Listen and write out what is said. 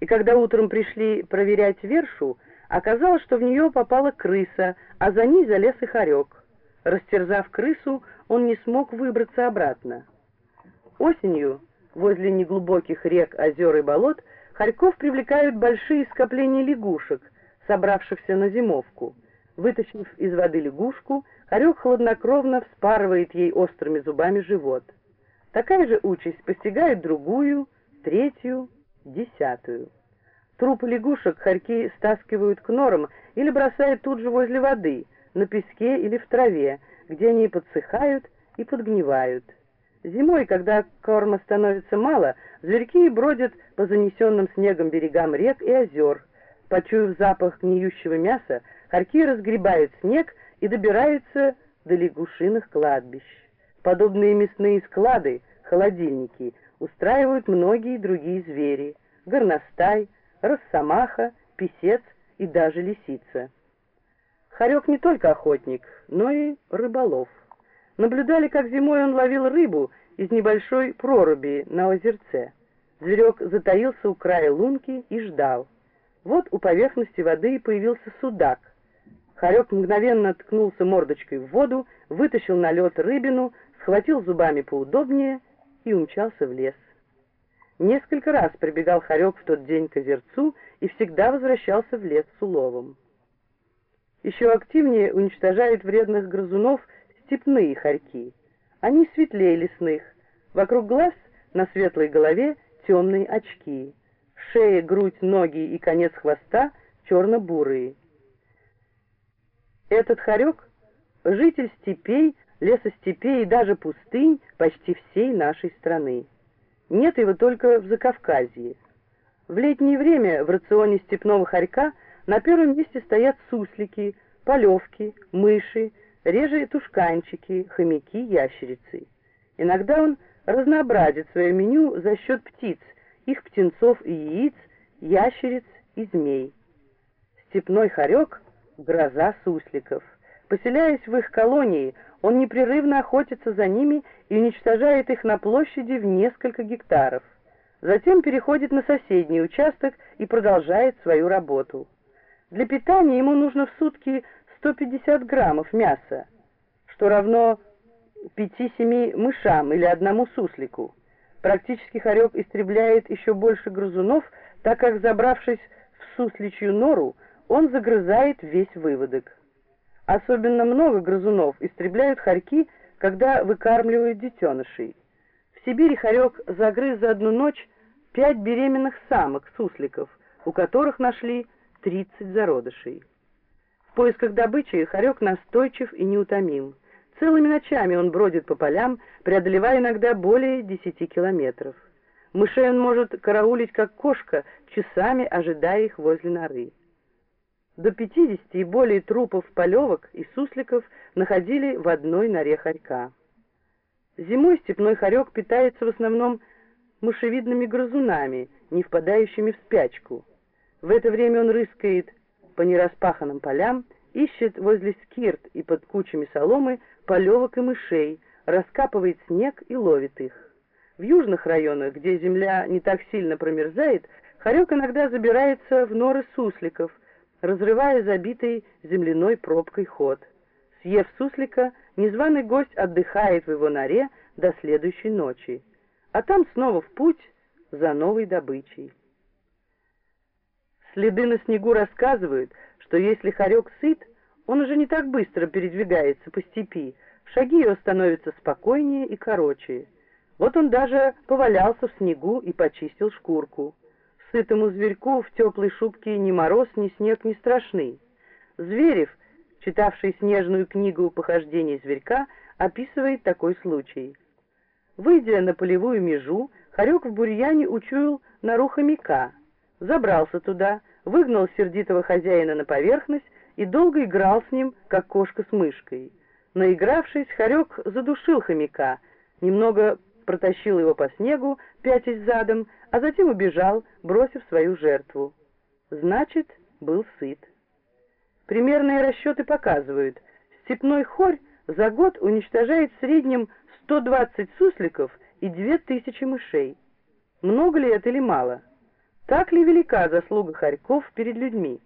И когда утром пришли проверять вершу, оказалось, что в нее попала крыса, а за ней залез и хорек. Растерзав крысу, он не смог выбраться обратно. Осенью возле неглубоких рек, озер и болот хорьков привлекают большие скопления лягушек, собравшихся на зимовку. Вытащив из воды лягушку, хорек хладнокровно вспарывает ей острыми зубами живот. Такая же участь постигает другую, третью, десятую. Трупы лягушек хорьки стаскивают к норам или бросают тут же возле воды, на песке или в траве, где они подсыхают и подгнивают. Зимой, когда корма становится мало, зверьки бродят по занесенным снегом берегам рек и озер. Почуяв запах гниющего мяса, хорьки разгребают снег и добираются до лягушиных кладбищ. Подобные мясные склады, холодильники, устраивают многие другие звери – горностай, росомаха, писец и даже лисица. Хорек не только охотник, но и рыболов. Наблюдали, как зимой он ловил рыбу из небольшой проруби на озерце. Зверек затаился у края лунки и ждал. Вот у поверхности воды и появился судак. Хорек мгновенно ткнулся мордочкой в воду, вытащил на лед рыбину, схватил зубами поудобнее и умчался в лес. Несколько раз прибегал Хорек в тот день к озерцу и всегда возвращался в лес с уловом. Еще активнее уничтожают вредных грызунов степные хорьки. Они светлее лесных. Вокруг глаз на светлой голове темные очки. Шея, грудь, ноги и конец хвоста черно-бурые. Этот хорек — житель степей, лесостепей и даже пустынь почти всей нашей страны. Нет его только в Закавказье. В летнее время в рационе степного хорька на первом месте стоят суслики, полевки, мыши, реже тушканчики, хомяки, ящерицы. Иногда он разнообразит свое меню за счет птиц, их птенцов и яиц, ящериц и змей. Степной хорек — гроза сусликов. Поселяясь в их колонии, он непрерывно охотится за ними и уничтожает их на площади в несколько гектаров. Затем переходит на соседний участок и продолжает свою работу. Для питания ему нужно в сутки 150 граммов мяса, что равно 5-7 мышам или одному суслику. Практически хорек истребляет еще больше грызунов, так как, забравшись в сусличью нору, он загрызает весь выводок. Особенно много грызунов истребляют хорьки, когда выкармливают детенышей. В Сибири хорек загрыз за одну ночь пять беременных самок сусликов, у которых нашли 30 зародышей. В поисках добычи хорек настойчив и неутомим. Целыми ночами он бродит по полям, преодолевая иногда более 10 километров. Мышей он может караулить, как кошка, часами ожидая их возле норы. До 50 и более трупов полевок и сусликов находили в одной норе хорька. Зимой степной хорек питается в основном мышевидными грызунами, не впадающими в спячку. В это время он рыскает по нераспаханным полям, ищет возле скирт и под кучами соломы полевок и мышей, раскапывает снег и ловит их. В южных районах, где земля не так сильно промерзает, хорек иногда забирается в норы сусликов – разрывая забитый земляной пробкой ход. Съев суслика, незваный гость отдыхает в его норе до следующей ночи, а там снова в путь за новой добычей. Следы на снегу рассказывают, что если хорек сыт, он уже не так быстро передвигается по степи, шаги его становятся спокойнее и короче. Вот он даже повалялся в снегу и почистил шкурку. Сытому зверьку в теплой шубке ни мороз, ни снег не страшны. Зверев, читавший снежную книгу похождений зверька, описывает такой случай. Выйдя на полевую межу, хорек в бурьяне учуял нору хомяка, забрался туда, выгнал сердитого хозяина на поверхность и долго играл с ним, как кошка с мышкой. Наигравшись, хорек задушил хомяка, немного протащил его по снегу, пятясь задом, а затем убежал, бросив свою жертву. Значит, был сыт. Примерные расчеты показывают, степной хорь за год уничтожает в среднем 120 сусликов и 2000 мышей. Много ли это или мало? Так ли велика заслуга хорьков перед людьми?